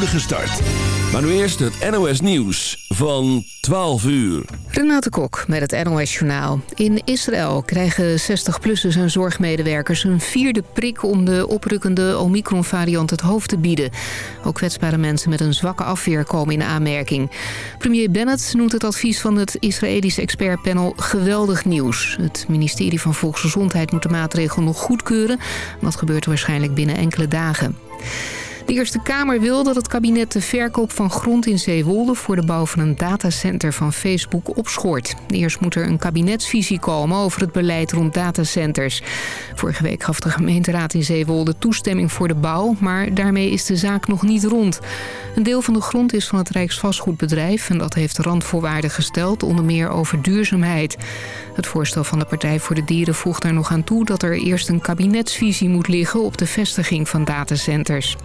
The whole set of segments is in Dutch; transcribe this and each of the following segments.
start. Maar nu eerst het NOS Nieuws van 12 uur. Renate Kok met het NOS Journaal. In Israël krijgen 60-plussers en zorgmedewerkers een vierde prik... om de oprukkende Omicron-variant het hoofd te bieden. Ook kwetsbare mensen met een zwakke afweer komen in aanmerking. Premier Bennett noemt het advies van het Israëlische expertpanel geweldig nieuws. Het ministerie van Volksgezondheid moet de maatregel nog goedkeuren. Dat gebeurt waarschijnlijk binnen enkele dagen. De Eerste Kamer wil dat het kabinet de verkoop van grond in Zeewolde... voor de bouw van een datacenter van Facebook opschort. Eerst moet er een kabinetsvisie komen over het beleid rond datacenters. Vorige week gaf de gemeenteraad in Zeewolde toestemming voor de bouw... maar daarmee is de zaak nog niet rond. Een deel van de grond is van het Rijksvastgoedbedrijf... en dat heeft randvoorwaarden gesteld, onder meer over duurzaamheid. Het voorstel van de Partij voor de Dieren voegt er nog aan toe... dat er eerst een kabinetsvisie moet liggen op de vestiging van datacenters.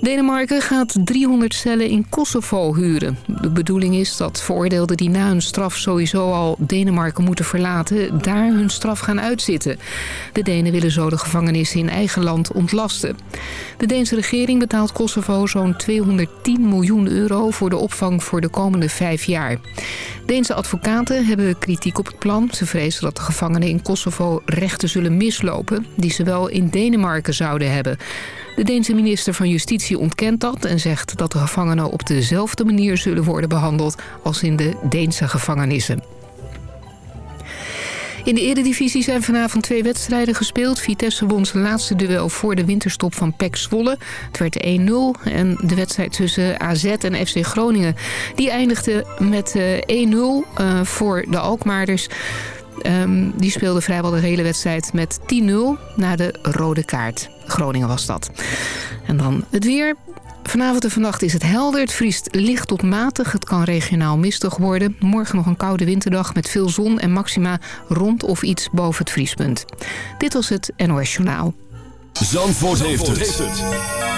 Denemarken gaat 300 cellen in Kosovo huren. De bedoeling is dat veroordeelden die na hun straf sowieso al Denemarken moeten verlaten... daar hun straf gaan uitzitten. De Denen willen zo de gevangenissen in eigen land ontlasten. De Deense regering betaalt Kosovo zo'n 210 miljoen euro... voor de opvang voor de komende vijf jaar. Deense advocaten hebben kritiek op het plan. Ze vrezen dat de gevangenen in Kosovo rechten zullen mislopen... die ze wel in Denemarken zouden hebben... De Deense minister van Justitie ontkent dat en zegt dat de gevangenen op dezelfde manier zullen worden behandeld als in de Deense gevangenissen. In de eredivisie zijn vanavond twee wedstrijden gespeeld. Vitesse won zijn laatste duel voor de winterstop van PEC Zwolle. Het werd 1-0 en de wedstrijd tussen AZ en FC Groningen... die eindigde met 1-0 uh, eh, voor de Alkmaarders. Um, die speelde vrijwel de hele wedstrijd met 10-0 na de rode kaart. Groningen was dat. En dan het weer. Vanavond en vannacht is het helder. Het vriest licht tot matig. Het kan regionaal mistig worden. Morgen nog een koude winterdag met veel zon en maxima rond of iets boven het vriespunt. Dit was het NOS Journaal. Zandvoort, heeft, het.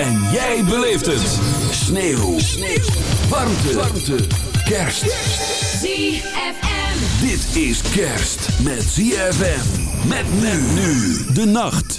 En jij beleeft het. Sneeuw. Sneeuw. Warmte. Warmte. Kerst. ZFM. Dit is kerst met ZFM. Met men nu de nacht.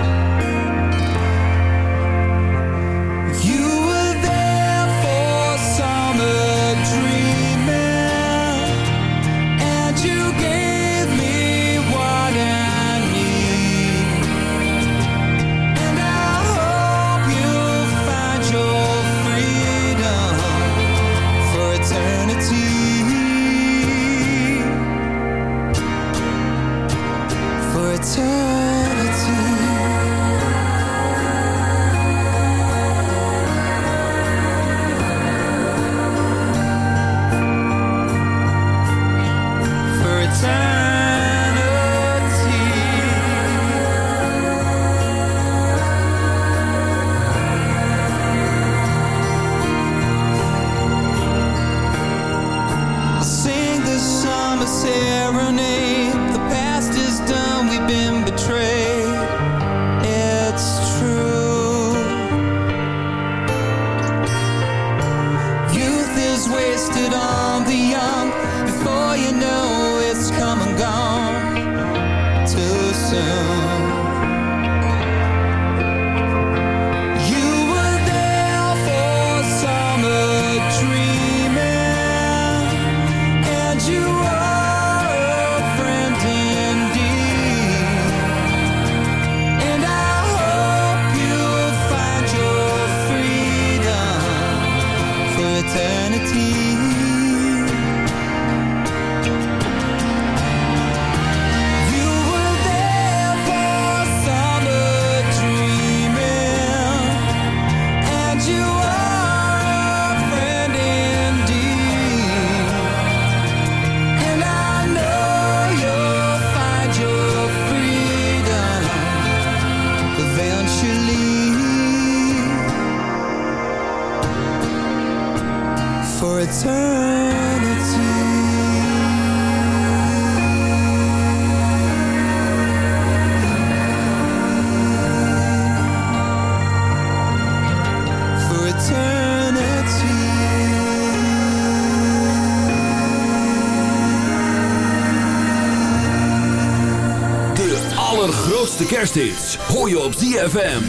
op ZFM.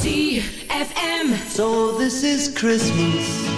ZFM. So this is Christmas.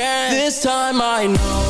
This time I know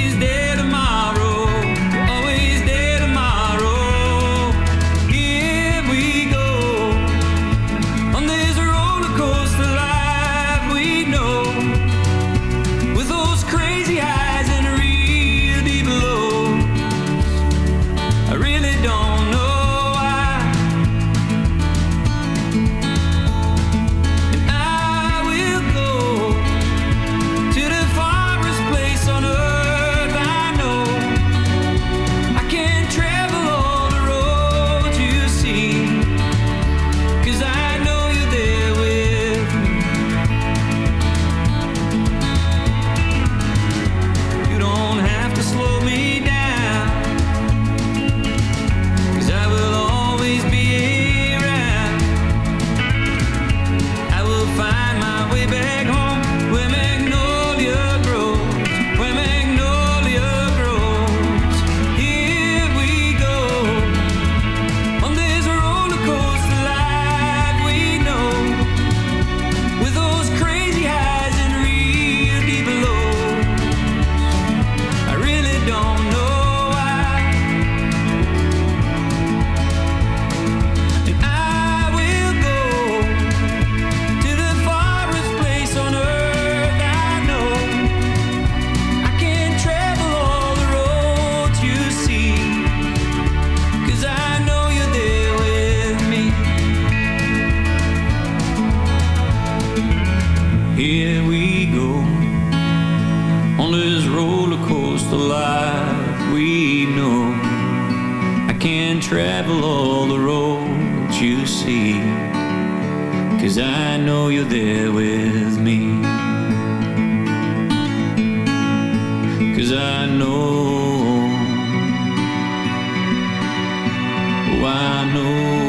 I know.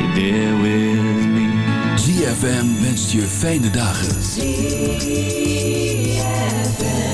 You're there with me. ZFM wenst je fijne dagen. Christmas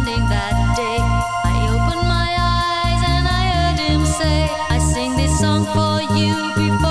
before